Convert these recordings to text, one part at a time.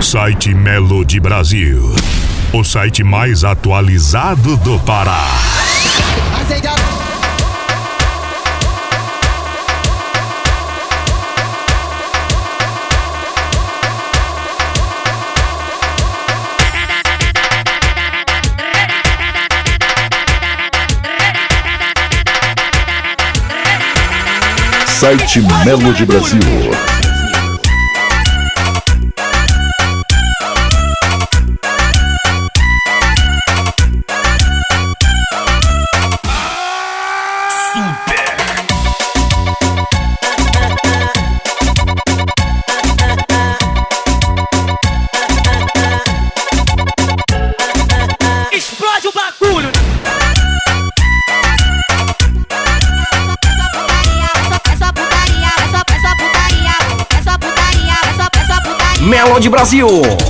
Site Melody Brasil. O site mais atualizado do Pará. Site Melody Brasil. Brasil.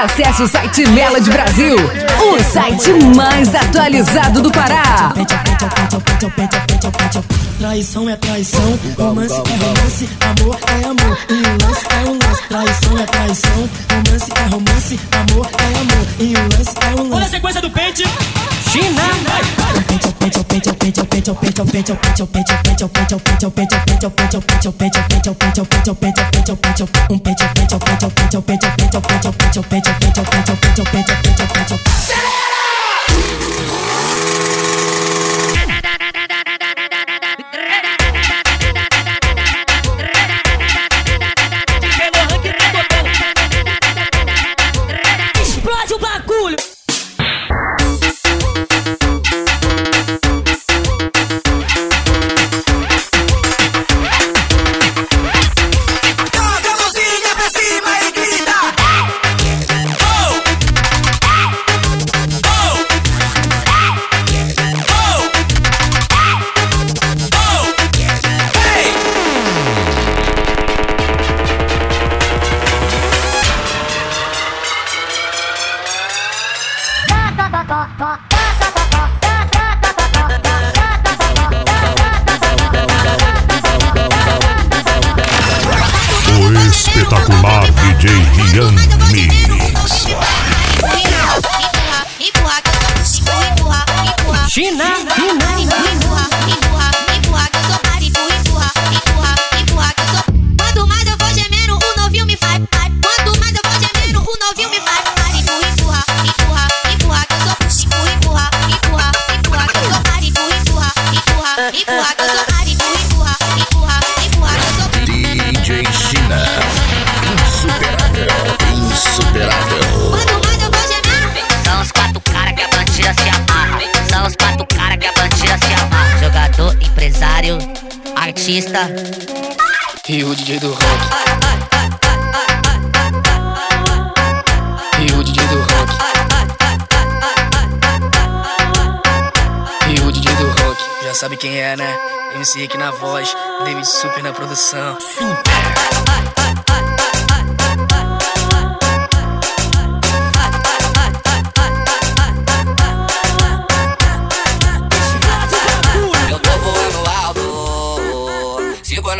Acesse o site Melody Brasil, o site mais atualizado do Pará. Traição é traição, romance é romance, amor é amor, e um lance é um lance. Traição é traição, romance é romance, amor é amor, e um lance é um lance. Olha a sequência do pente. China. artista.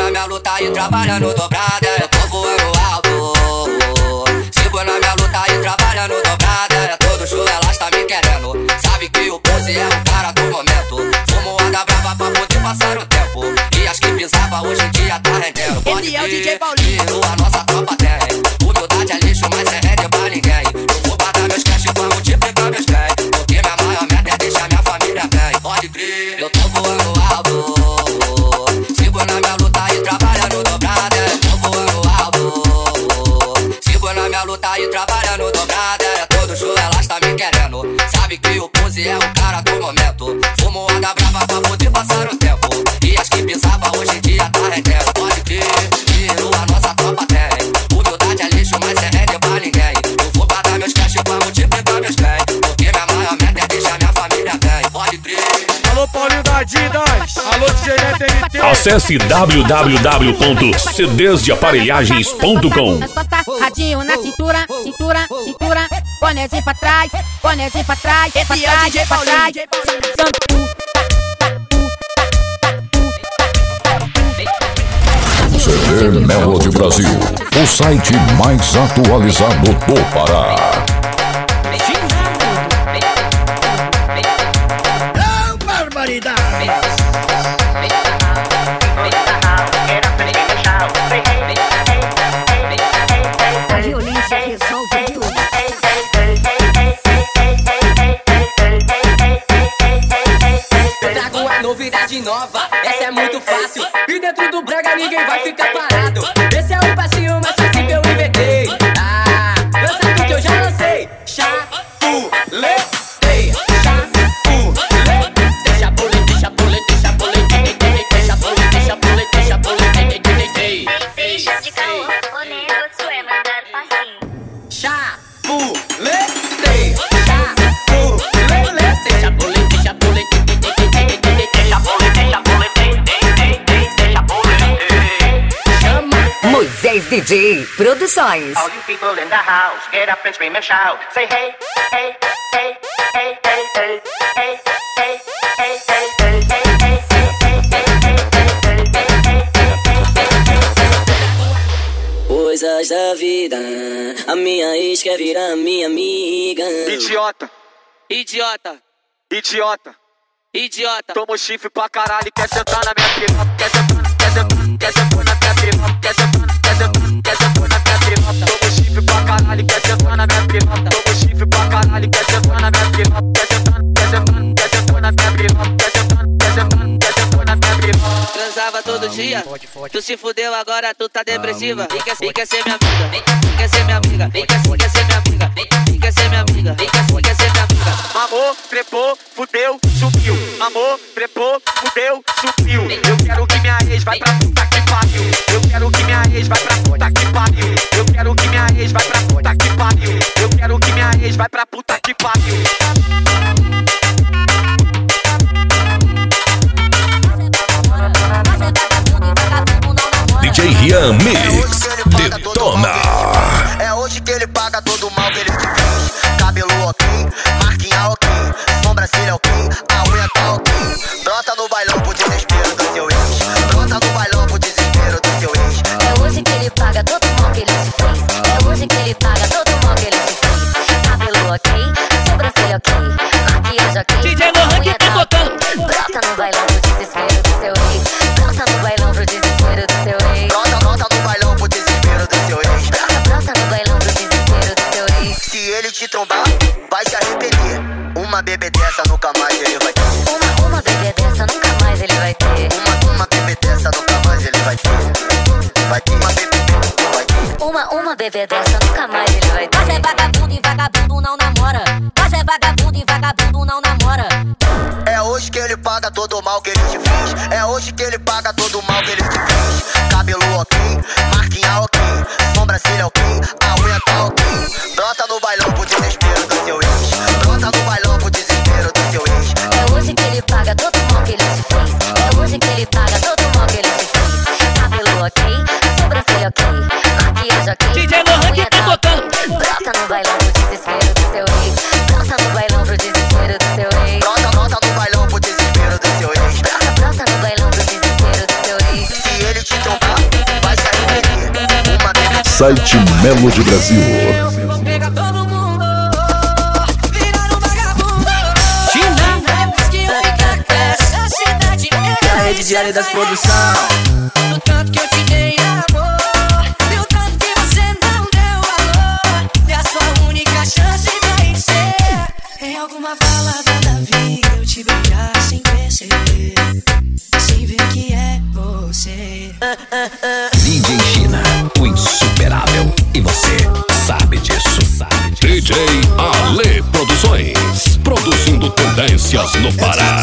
Minha luta e trabalhando dobrada, eu tô voando alto. Sigo na minha luta e trabalhando dobrada, é todo show elas tá me querendo. Sabe que o pose é o cara do momento. Fumo anda brava pra poder passar o tempo. E as que pisava hoje em dia tá rendendo. Pode Ele é o DJ Paulinho. a nossa tropa tem. Luta e trabalhando dobrada. É todo show elas tá me querendo. Sabe que o pose é o cara do momento. Fumo anda brava pra poder passar o tempo. E as que pisava hoje em dia tá rendendo. Pode crer, tiro a nossa tropa tem. Humildade é lixo, mas é rede pra ninguém. Eu vou pagar meus cash pra multiplicar meus bens. Porque minha maior meta é deixar minha família bem. Pode crer. Alô, Paulinho da Adidas. Acesse www.cdesdeaparelhagens.com Radinho na cintura, cintura, cintura Bonezinho pra trás, bonezinho pra trás Pra trás, pra trás CD Melody Brasil, o site mais atualizado do Pará. Nova, essa é muito fácil. E dentro do brega ninguém vai ficar parado. Produções. All you people in the house, get up and scream and shout. Say hey, hey, hey, hey, hey, hey, hey, hey, hey, hey, hey, hey, Coisas da vida, a minha ex quer virar minha amiga. Idiota, Idiota, idiota. idiota. Toma o chifre pra caralho, quer sentar na minha piroca. Quer sentar, quer sentar, quer sentar na minha piroca. Quer sentar, quer sentar, quer sentar chifre pra caralho, quer sentar na minha piroca. Toma o chifre pra caralho, quer sentar na minha piroca. Quer sentar, quer sentar, quer sentar na minha piroca. Quer sentar, quer sentar, quer sentar na minha piroca. Transava todo dia. Tu se fudeu agora, tu tá depressiva. Vem quer, vem quer ser minha amiga. Vem, vem quer ser minha amiga. Vem quer, vem quer ser minha amiga. Vem, quer ser minha amiga. Vem quer, vem quer ser minha amiga. Amor, trepou, fudeu, subiu. Amor, trepou, fudeu, subiu. Eu quero que minha ex vai pra puta que pariu. Eu quero que minha ex vai pra puta que pariu. Ex vai pra puta que pariu. Eu quero que minha ex vai pra puta que pariu. DJ Rian Mix. Bebê dessa nunca mais ele vai ter. Você é vagabundo e vagabundo não namora. Você é vagabundo e vagabundo não namora. É hoje que ele paga todo o mal que ele te fez. bailão pro desespero do seu ex. Dança no bailão pro desespero do seu ex. Nossa nossa no bailão pro desespero do seu ex. Dança no bailão pro desespero do seu ex. Se ele te tocar, vai se arrepender. Uma vez. Site Melo de Brasil. Pega. Rede diária das produções no Pará.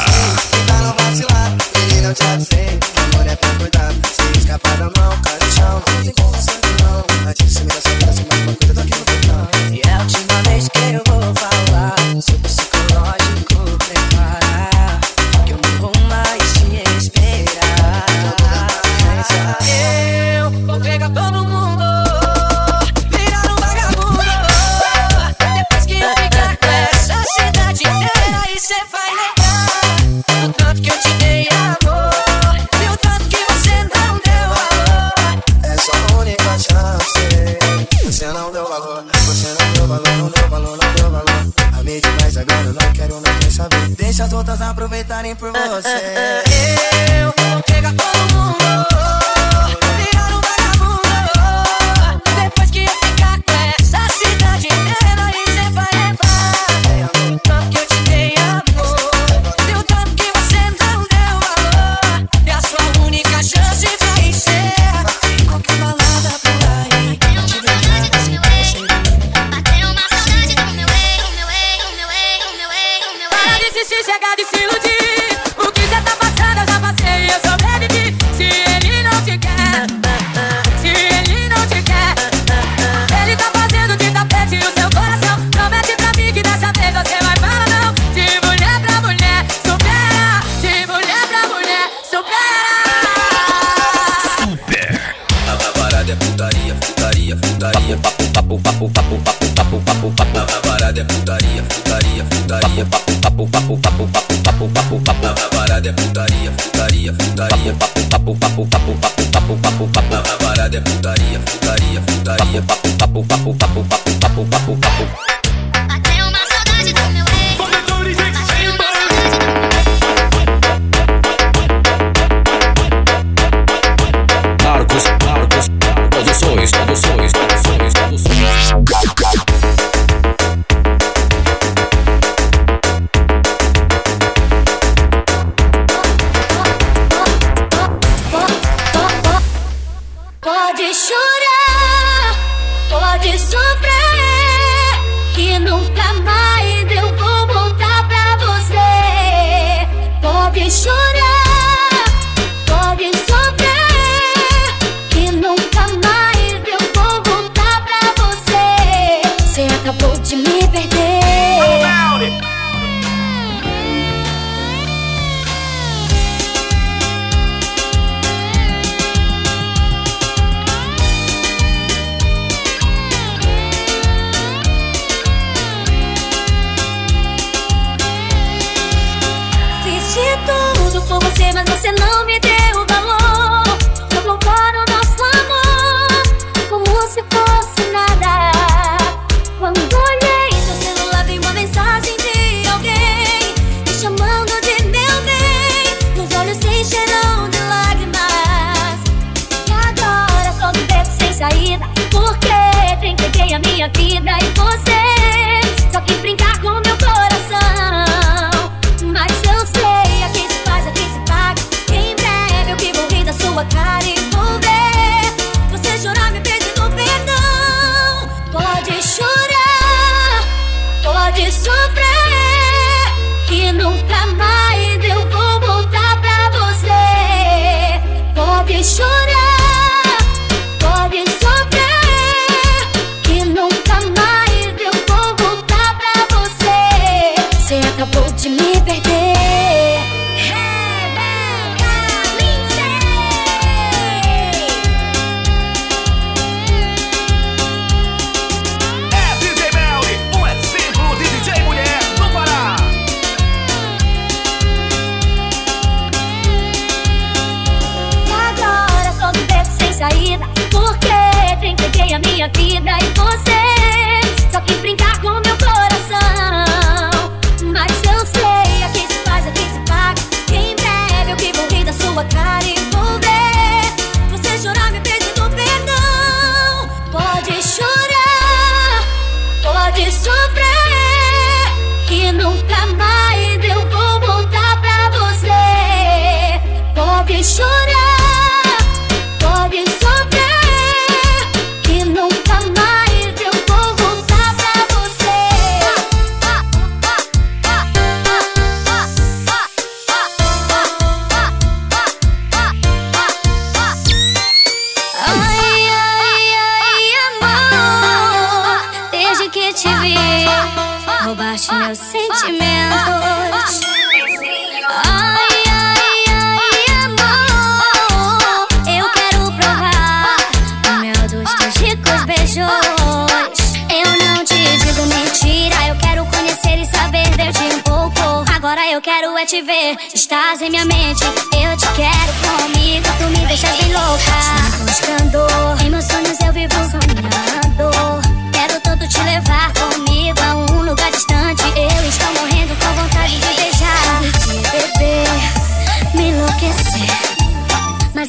Pode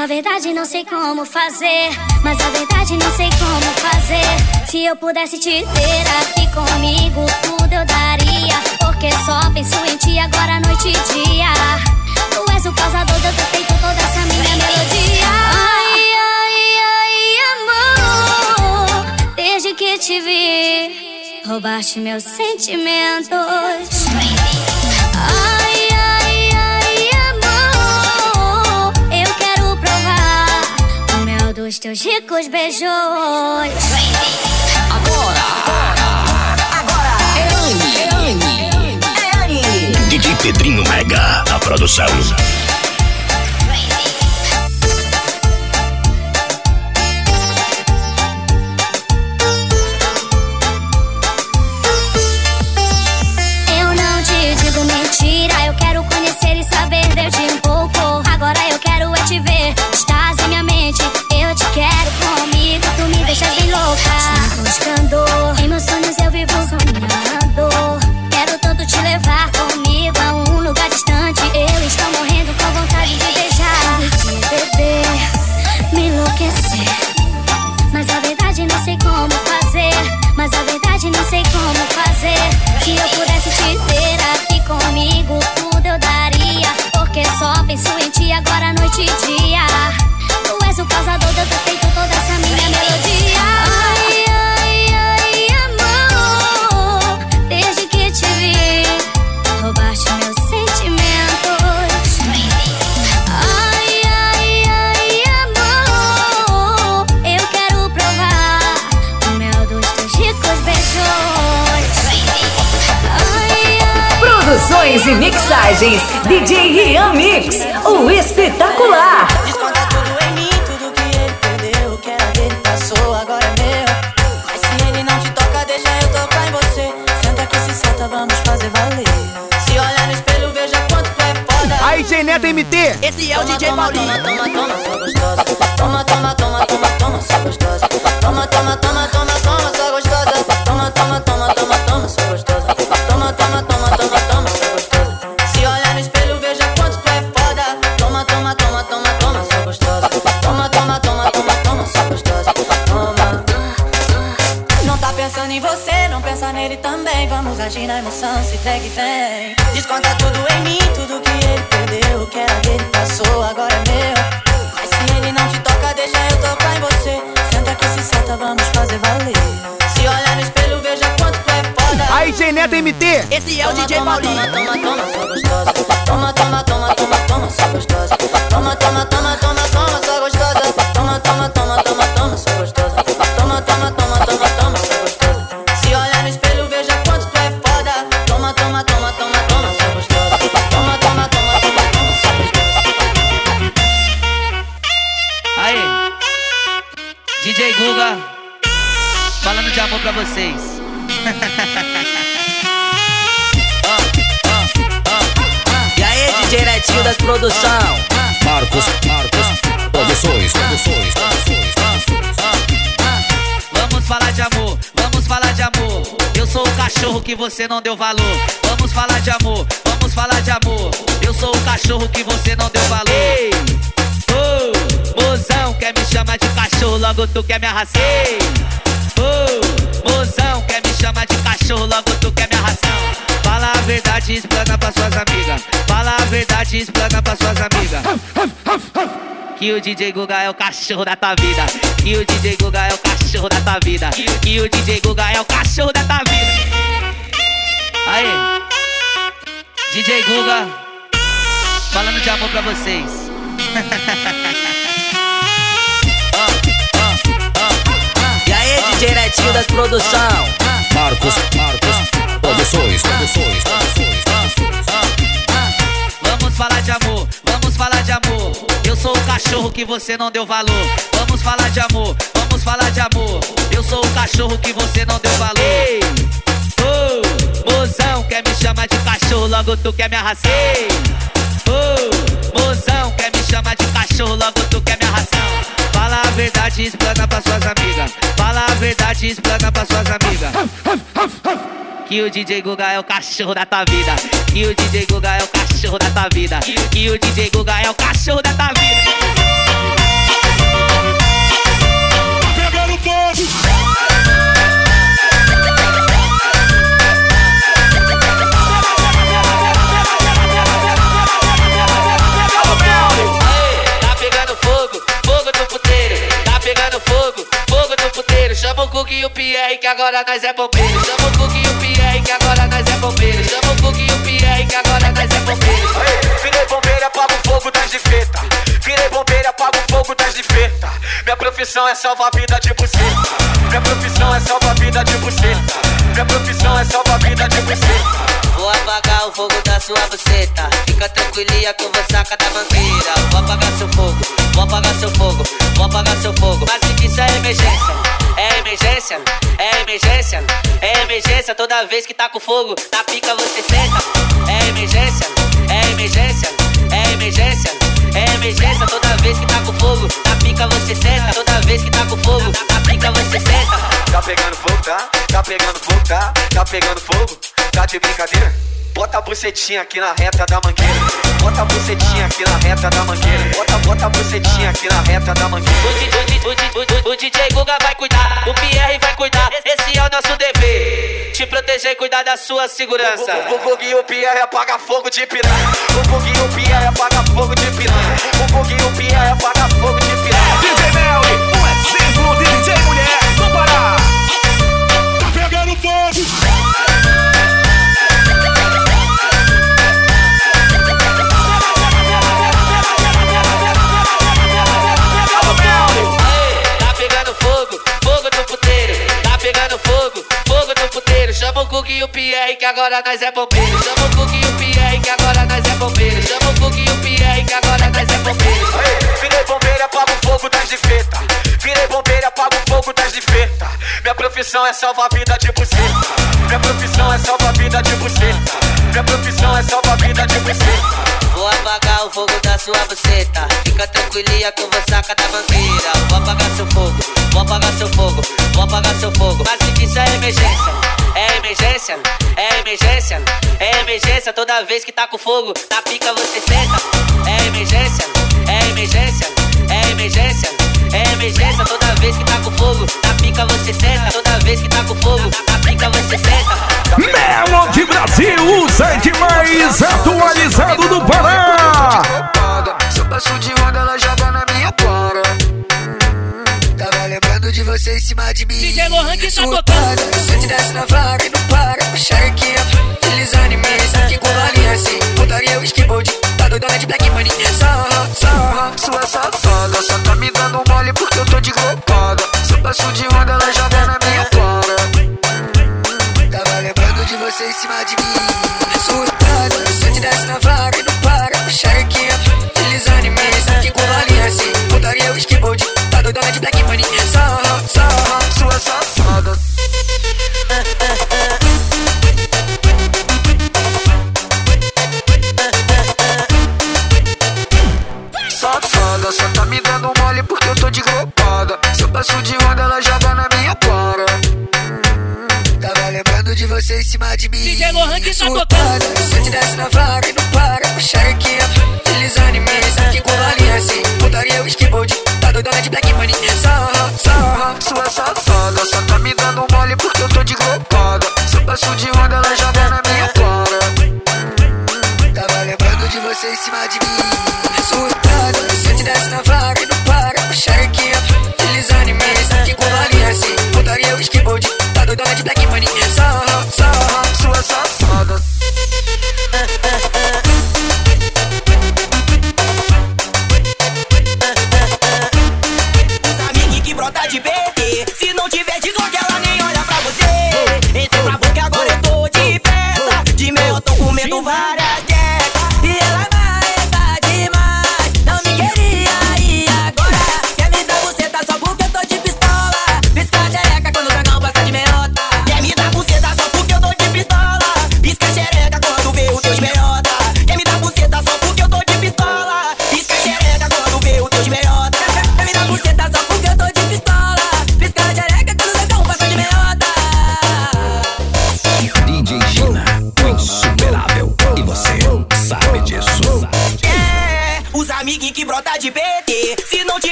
a verdade não sei como fazer. Mas a verdade não sei como fazer. Se eu pudesse te ter aqui comigo, tudo eu daria. Porque só penso em ti agora, noite e dia. Tu és o causador de eu ter feito toda essa minha melodia. Ai, ai, ai, amor. Desde que te vi, roubaste meus sentimentos. Ai, os teus ricos beijos. Agora, agora, agora é Anne, é Anne, é Anne. Didi Pedrinho Mega, a produção. buscando DJ Rian Mix, o espetacular. Desconta tudo em mim, tudo que ele perdeu, passou, agora é meu. Mas se ele não te toca, deixa eu tocar em você. Senta se solta, vamos fazer valer. Se olhar no espelho, veja quanto é foda. Aí, DJ Neto MT. Esse é o toma, DJ Paulinho. Toma, toma, toma, toma, toma, toma, toma, toma, toma de amor pra vocês. e aí, DJ Netinho das produção. Marcos, Marcos, produções, produções, produções, produções. Vamos falar de amor, vamos falar de amor. Eu sou o cachorro que você não deu valor. Vamos falar de amor, vamos falar de amor. Eu sou o cachorro que você não deu valor. Ei, oh, mozão, quer me chamar de cachorro, logo tu quer me arrasar. Oh, mozão, quer me chamar de cachorro, logo tu quer me arrasar. Fala a verdade, explana pra suas amigas. Fala a verdade, explana pra suas amigas. Que o DJ Guga é o cachorro da tua vida. Que o DJ Guga é o cachorro da tua vida. Que o DJ Guga é o cachorro da tua vida. Aí, DJ Guga, falando de amor pra vocês. Netinho das produção? Marcos, Marcos, produções, produções, produções. Vamos falar de amor, vamos falar de amor. Eu sou o cachorro que você não deu valor. Vamos falar de amor, vamos falar de amor. Eu sou o cachorro que você não deu valor. Ei, oh, mozão, quer me chamar de cachorro, logo tu quer me arrasar. Ei, oh, mozão, chamar de cachorro, logo tu quer me arrasar. Fala a verdade, explana pra suas amigas. Fala a verdade, explana pra suas amigas. Que o DJ Guga é o cachorro da tua vida. Que o DJ Guga é o cachorro da tua vida. Que o DJ Guga é o cachorro da tua vida. Chama o Cook e o Pierre que agora nós é bombeiro. Chama o Cook e o Pierre que agora nós é bombeiro. Chama o Cook e o Pierre que agora nós é bombeiro. Virei bombeiro, apago o fogo das de feta. Virei bombeiro, apago o fogo das de feta. Minha profissão é salvar a vida de buceta. Minha profissão é salvar a vida de buceta. Minha profissão é salvar a vida de buceta. Apagar o fogo da sua buceta. Fica tranquilinha que eu vou sacar da bandeira. Vou apagar seu fogo, vou apagar seu fogo, vou apagar seu fogo. Mas que isso é emergência, é emergência, é emergência, é emergência. Toda vez que tá com fogo, na pica você senta. É emergência, é emergência, é emergência, é emergência. Toda vez que tá com fogo, na pica você senta. Toda vez que tá com fogo, na pica você senta. Tá pegando fogo, tá? Tá pegando fogo, tá? Tá pegando fogo? Tá de brincadeira? Bota a bucetinha aqui na reta da mangueira. Bota a bucetinha aqui na reta da mangueira. Bota, bota a bucetinha aqui na reta da mangueira. O, di- o, di- o, o, o DJ Guga vai cuidar, o Pierre vai cuidar. Esse é o nosso dever. Te proteger e cuidar da sua segurança. O Guguinho o Pierre apaga fogo de piranha. O Guguinho o Pierre apaga agora nós é bombeiro. Chama o Cook e o Pierre que agora nós é bombeiro. Chama o Cook e o Pierre que agora nós é bombeiro. Virei bombeiro, apago o fogo das de feta. Virei bombeiro, apago o fogo das de feta. Minha profissão é salvar a vida de buceta. Minha profissão é salvar a vida de buceta. Minha profissão é salvar a vida de buceta. Vou apagar o fogo da sua buceta. Fica tranquilinha que eu vou sacar da bandeira. Vou apagar seu fogo, vou apagar seu fogo, vou apagar seu fogo. Mas que isso é emergência, é emergência, é emergência, é emergência. Toda vez que tá com fogo, na pica você senta. É emergência, é emergência, é emergência, é emergência. Toda vez que tá com fogo, na pica você senta. Toda vez que tá com fogo, na pica você senta. Melody Brasil, o site mais atualizado do Pará. Se eu passo de onda, ela joga na minha cara. Tava lembrando de você em cima de mim. DJ Lohan que tá Se eu te desce na flagra e não para. Xerequinha, deslizando em mim. Aqui com valinha assim. Putaria, o skateboard. Tá doidona de black money. Sarra, sarra, sua safada. Só tá me dando mole porque eu tô de glopada. Se eu passo de onda, ela joga você em cima de mim.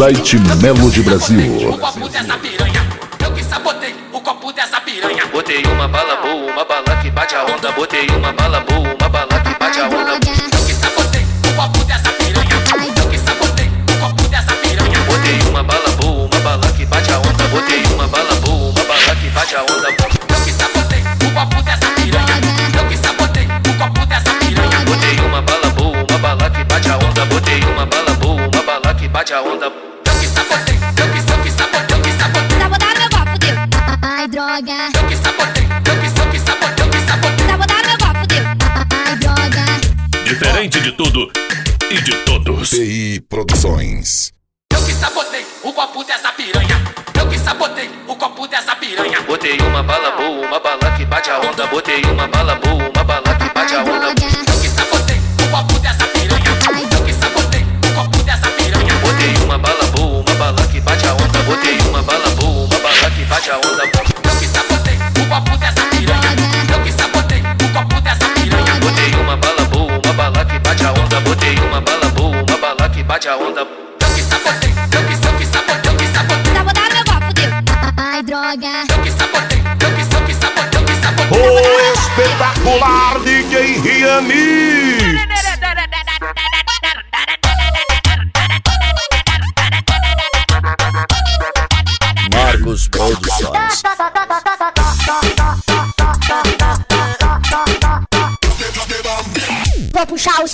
site Melo de Brasil. Eu que sabotei o copo dessa piranha. Botei uma bala boa, uma bala que bate a onda. Botei uma bala boa, uma bala que bate a onda. Botei uma bala boa, uma bala que bate a onda. Botei uma bala boa, uma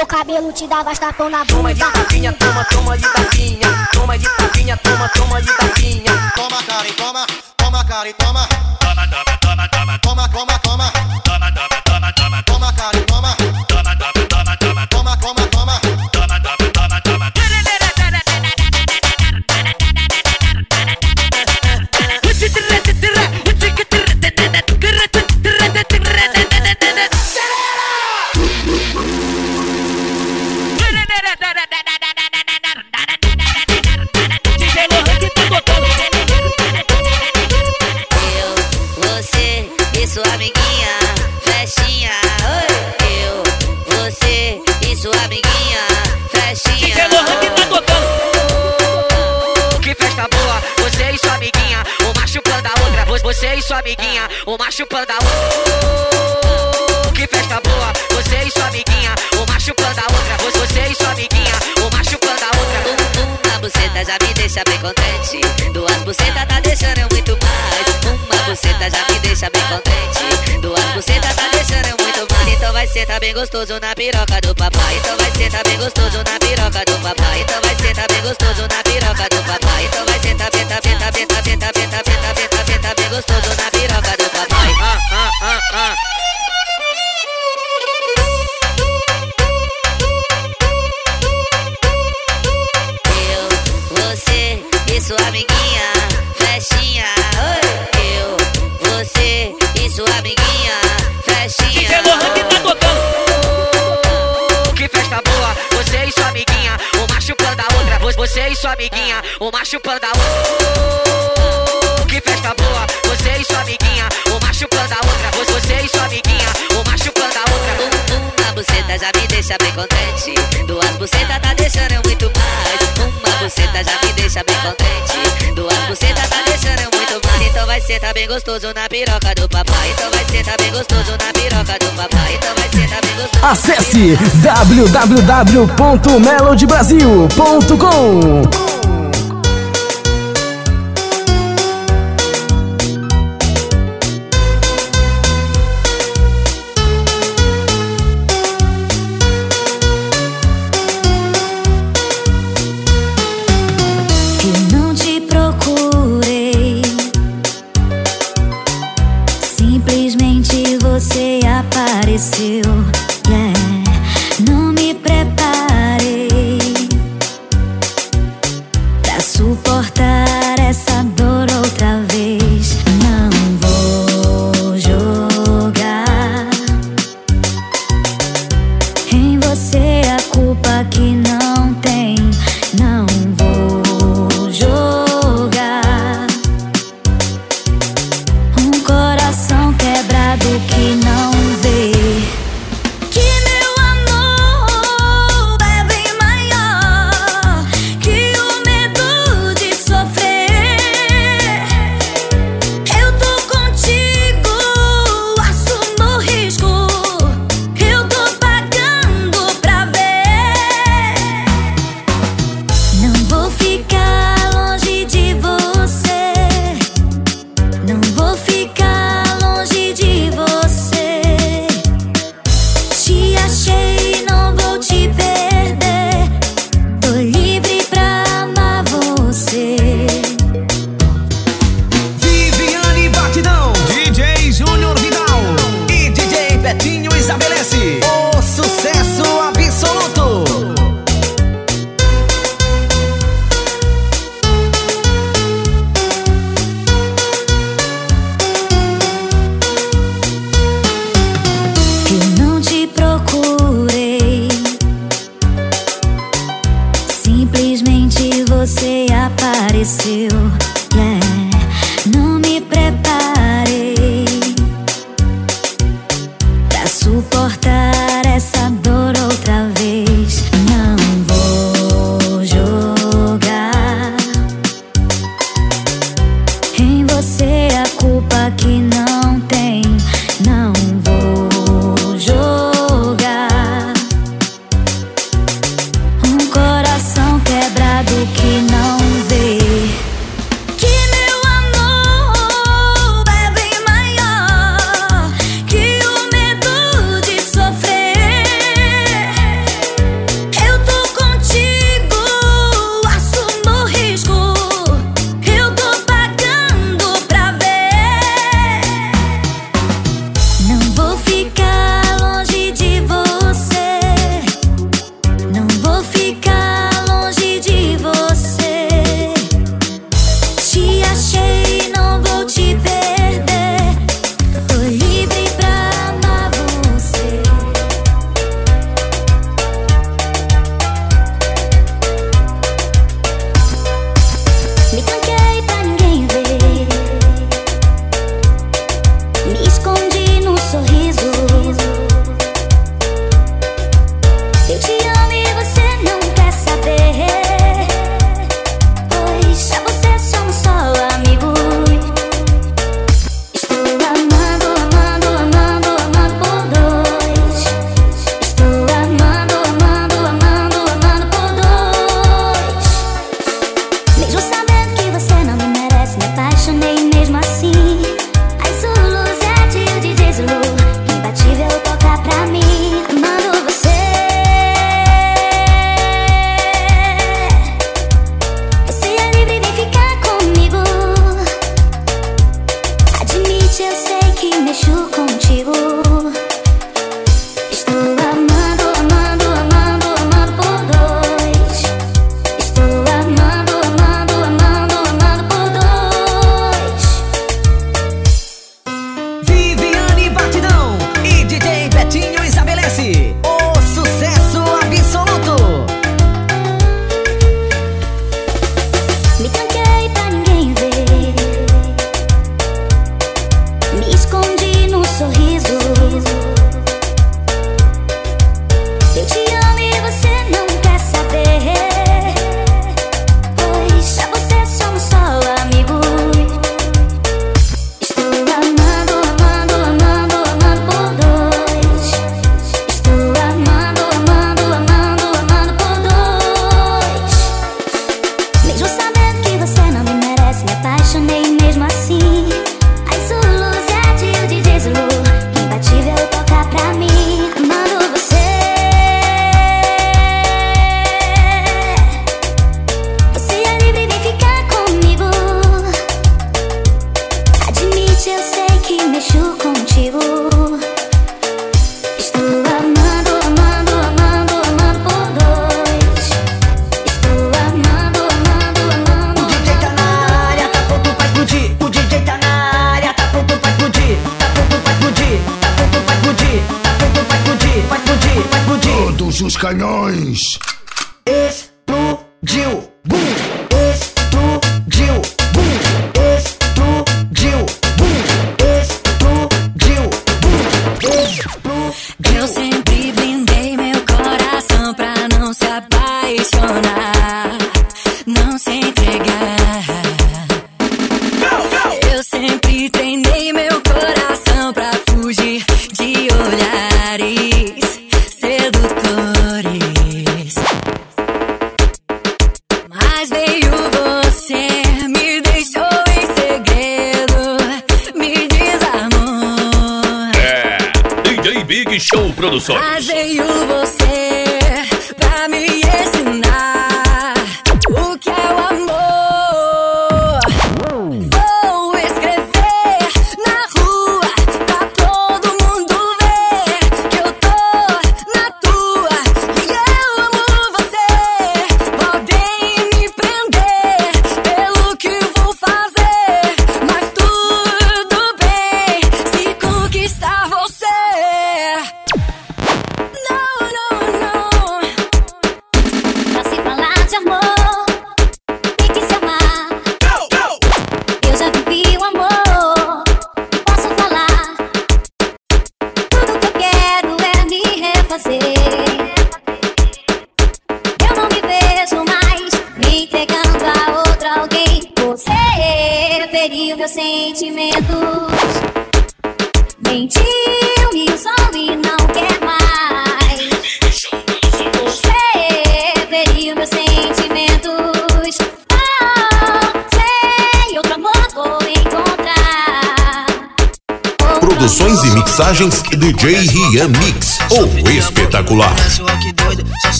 seu cabelo te dá gastapão na bunda. Toma de tapinha, toma, toma de tapinha. Toma de tapinha, toma, toma de tapinha. Toma, cara, toma, toma, cara, toma. Toma, toma, toma, toma, toma, toma, toma. sua amiguinha, o chupando panda outra. Que festa boa, você e sua amiguinha, O macho a outra. Você e sua amiguinha, o macho panda outra. Um, uma buceta já me deixa bem contente. Duas bucetas tá deixando eu muito mais. Uma buceta já me deixa bem contente. Duas bucetas tá deixando eu muito mais. Então vai ser tá bem gostoso na piroca do papai. Então vai ser tá bem gostoso na piroca do papai. Então vai ser tá bem gostoso na piroca do papai. Então vai ser tá, tá, tá, tá, bem tá, bem tá, bem tá, bem tá tá tá gostoso na piroca do papai. Ah, ah, ah, ah. Eu, você e sua amiguinha, flechinha. Eu, você e sua amiguinha, flechinha. DJ Lohan que tá tocando. Que festa boa, você e sua amiguinha. Uma chupando a outra, você e sua amiguinha. Uma chupando a outra. sua amiguinha, uma chupando a outra. Uh, uh, um, uma buceta já me deixa bem contente. Duas bucetas tá deixando eu muito mais. Uma buceta já me deixa bem contente. Duas bucetas tá deixando eu muito mais. Então vai ser tá bem gostoso na piroca do papai. Então vai ser tá bem gostoso na piroca do papai. Então vai ser tá bem gostoso. Acesse www.melodybrasil.com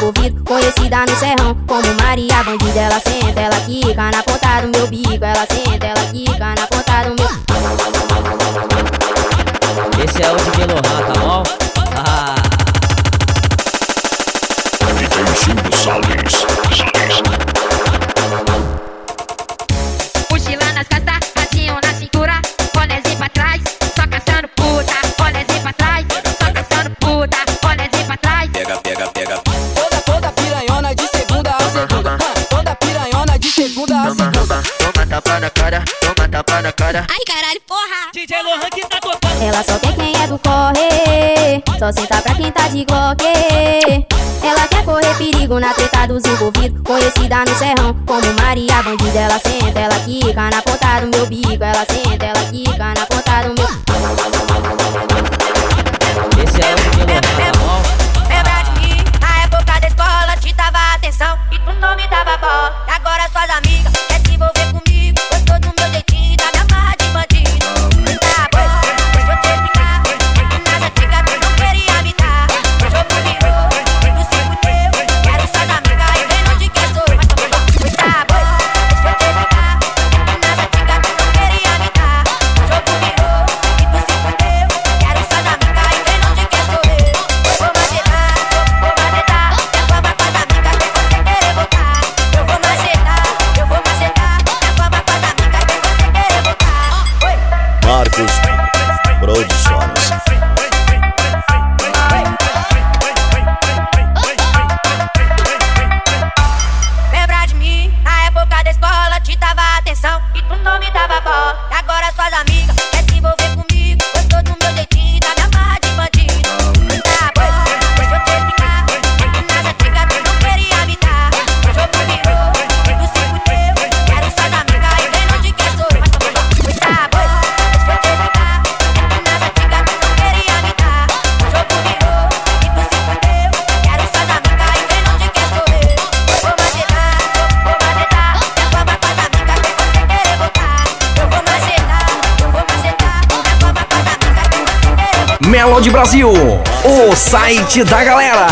movido. da galera.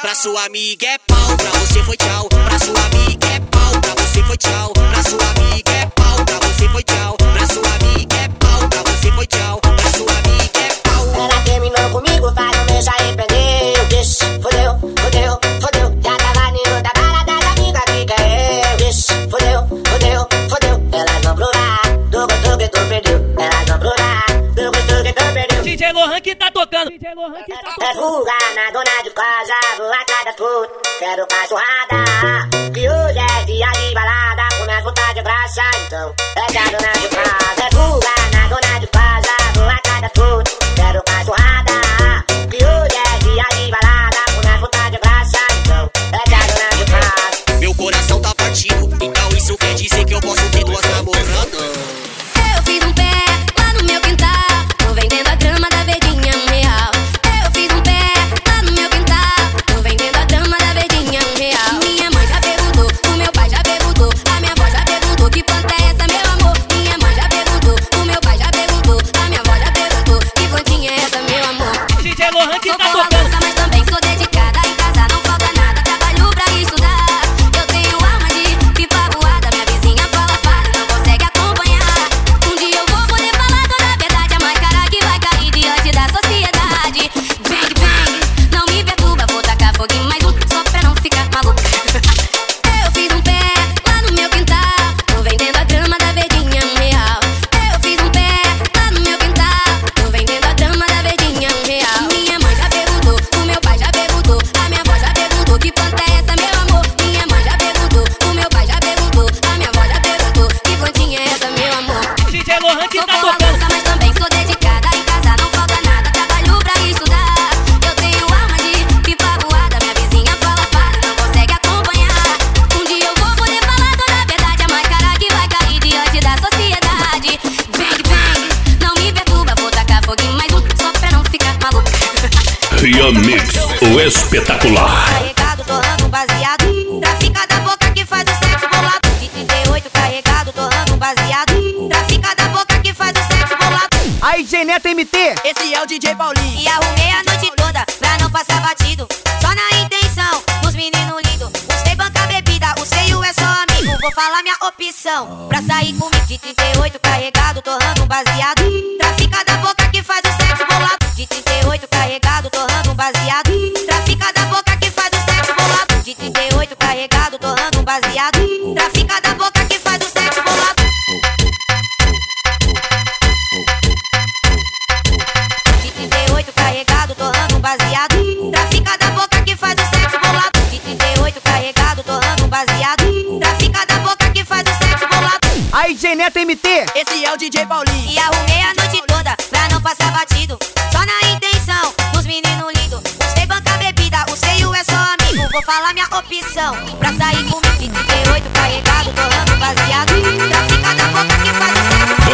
pra sua amiga é pau, pra você foi tchau, pra sua amiga é pau, pra você foi tchau, pra sua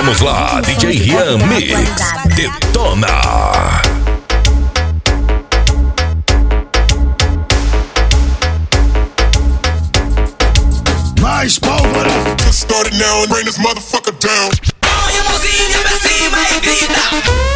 Vamos lá, DJ Rian Mix. Detona. Mais pólvora. Just started now and bring this motherfucker down. Põe a mãozinha pra cima e grita.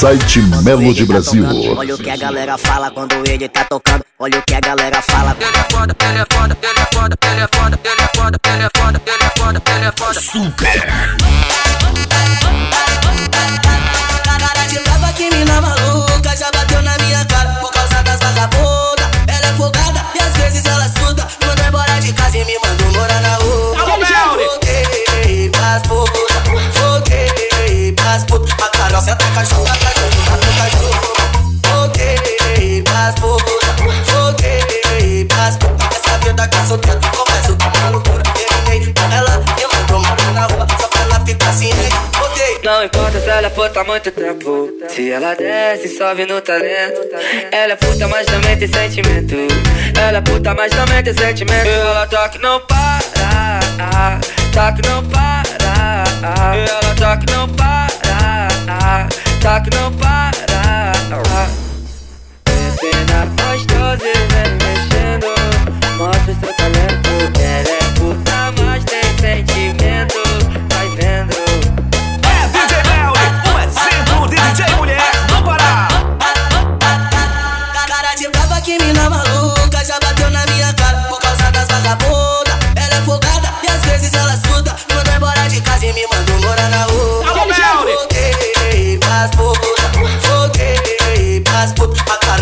site Melo de tá Brasil. Tá olha o que a galera fala quando ele tá tocando. Olha o que a galera fala. Super. Não importa se ela é puta há muito tempo. Se ela desce, sobe no talento. Ela é puta, mas também tem sentimento. Ela é puta, mas também tem sentimento. Ela toca não para. Toca não para. Ela toca não para ah, tá que não para. Pena Descendo a gostosa e vem mexendo. Mostra o seu talento. Ela é puta, mas tem sentimento.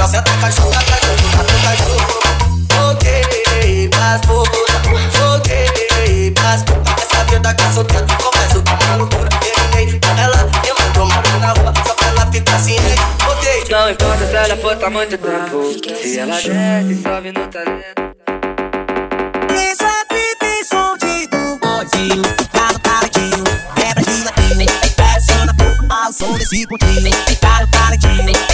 senta tá cachorro, tá cachorro, tá cachorro. Foguei mas putas, foguei mas putas. Essa vida que eu sou dentro começa com uma loucura. Ela, eu mandou matar na rua, só pra ela ficar assim, ciente. Odeio. Não importa se ela for tamanho de tempo, se ela desce, sobe no talento. Essa pipi som de do boizinho, tá no talentinho, é pra gila, pressiona, ao som desse pontinho, tá no talentinho.